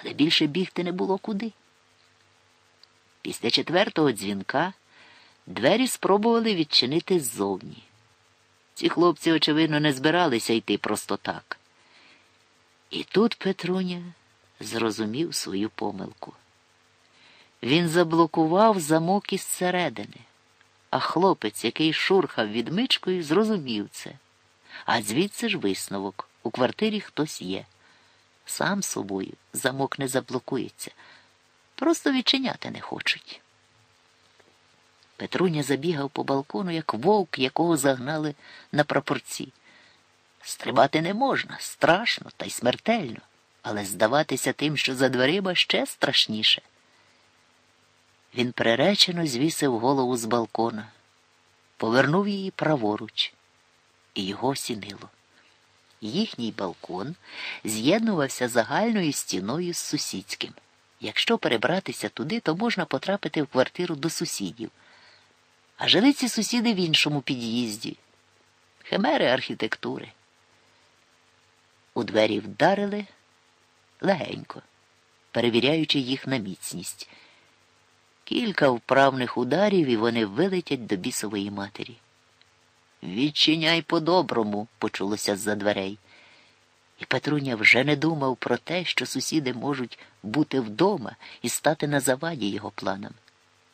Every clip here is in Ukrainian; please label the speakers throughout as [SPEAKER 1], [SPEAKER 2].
[SPEAKER 1] але більше бігти не було куди. Після четвертого дзвінка двері спробували відчинити ззовні. Ці хлопці, очевидно, не збиралися йти просто так. І тут Петруня зрозумів свою помилку. Він заблокував замок із середини, а хлопець, який шурхав відмичкою, зрозумів це. А звідси ж висновок у квартирі хтось є. Сам собою замок не заблокується, просто відчиняти не хочуть. Петруня забігав по балкону, як вовк, якого загнали на прапорці. Стрибати не можна, страшно та й смертельно, але здаватися тим, що за дверима ще страшніше. Він приречено звісив голову з балкона, повернув її праворуч, і його сінило. Їхній балкон з'єднувався загальною стіною з сусідським. Якщо перебратися туди, то можна потрапити в квартиру до сусідів. А жили ці сусіди в іншому під'їзді. Химери архітектури. У двері вдарили легенько, перевіряючи їх на міцність. Кілька вправних ударів і вони вилетять до бісової матері. Відчиняй по-доброму, почулося з-за дверей. І Петруня вже не думав про те, що сусіди можуть бути вдома і стати на заваді його планам.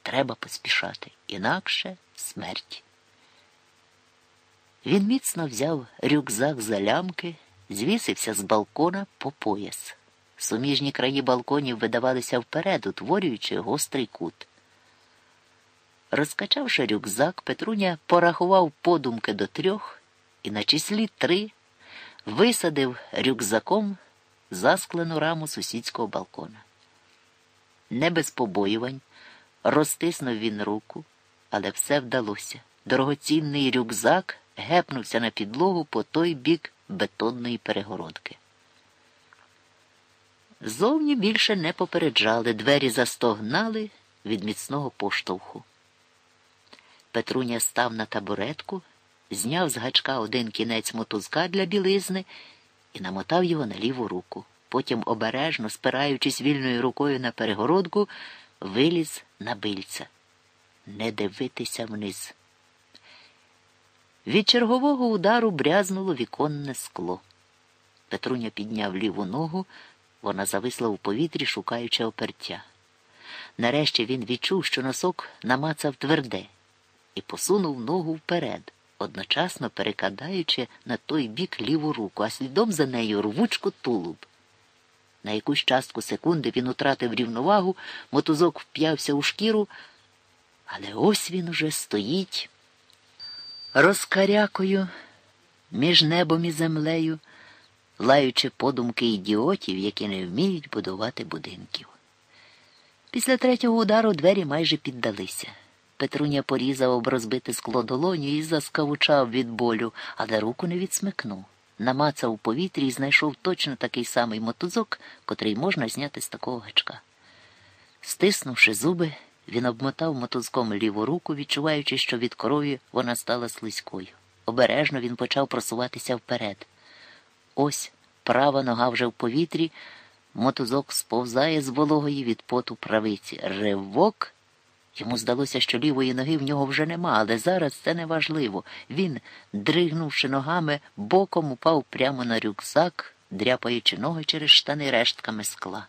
[SPEAKER 1] Треба поспішати, інакше смерть. Він міцно взяв рюкзак за лямки, звісився з балкона по пояс. Суміжні краї балконів видавалися вперед, утворюючи гострий кут. Розкачавши рюкзак, Петруня порахував подумки до трьох і на числі три висадив рюкзаком засклену раму сусідського балкона. Не без побоювань розтиснув він руку, але все вдалося. Дорогоцінний рюкзак гепнувся на підлогу по той бік бетонної перегородки. Зовні більше не попереджали, двері застогнали від міцного поштовху. Петруня став на табуретку, зняв з гачка один кінець мотузка для білизни і намотав його на ліву руку. Потім, обережно, спираючись вільною рукою на перегородку, виліз на бильця. Не дивитися вниз. Від чергового удару брязнуло віконне скло. Петруня підняв ліву ногу, вона зависла у повітрі, шукаючи опертя. Нарешті він відчув, що носок намацав тверде і посунув ногу вперед, одночасно перекладаючи на той бік ліву руку, а слідом за нею рвучко тулуб. На якусь частку секунди він утратив рівновагу, мотузок вп'явся у шкіру, але ось він уже стоїть розкарякою між небом і землею, лаючи подумки ідіотів, які не вміють будувати будинків. Після третього удару двері майже піддалися. Петруня порізав об розбите скло долоню і заскавучав від болю, але руку не відсмикнув. Намацав у повітрі і знайшов точно такий самий мотузок, котрий можна зняти з такого гачка. Стиснувши зуби, він обмотав мотузком ліву руку, відчуваючи, що від крові вона стала слизькою. Обережно він почав просуватися вперед. Ось права нога вже в повітрі, мотузок сповзає з вологої від поту правиці. Ривок. Йому здалося, що лівої ноги в нього вже нема, але зараз це не важливо. Він, дригнувши ногами, боком упав прямо на рюкзак, дряпаючи ноги через штани рештками скла.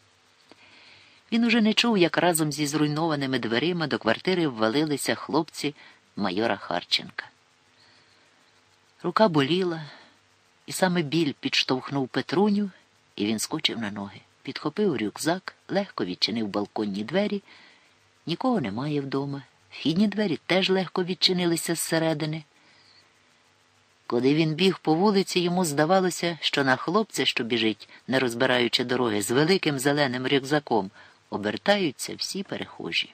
[SPEAKER 1] Він уже не чув, як разом зі зруйнованими дверима до квартири ввалилися хлопці майора Харченка. Рука боліла, і саме біль підштовхнув Петруню, і він скочив на ноги, підхопив рюкзак, легко відчинив балконні двері. Нікого немає вдома. Вхідні двері теж легко відчинилися зсередини. Коли він біг по вулиці, йому здавалося, що на хлопця, що біжить, не розбираючи дороги, з великим зеленим рюкзаком, обертаються всі перехожі.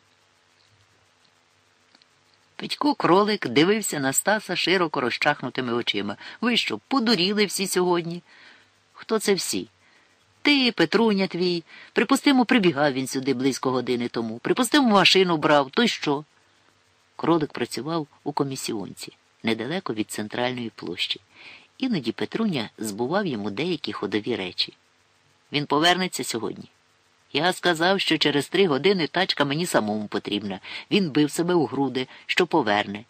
[SPEAKER 1] Петько кролик дивився на Стаса широко розчахнутими очима. Ви що, подуріли всі сьогодні? Хто це всі? Ти, Петруня твій, припустимо, прибігав він сюди близько години тому. Припустимо, машину брав, то й що? Кролик працював у комісіонці, недалеко від центральної площі. Іноді Петруня збував йому деякі ходові речі. Він повернеться сьогодні. Я сказав, що через три години тачка мені самому потрібна. Він бив себе у груди, що поверне.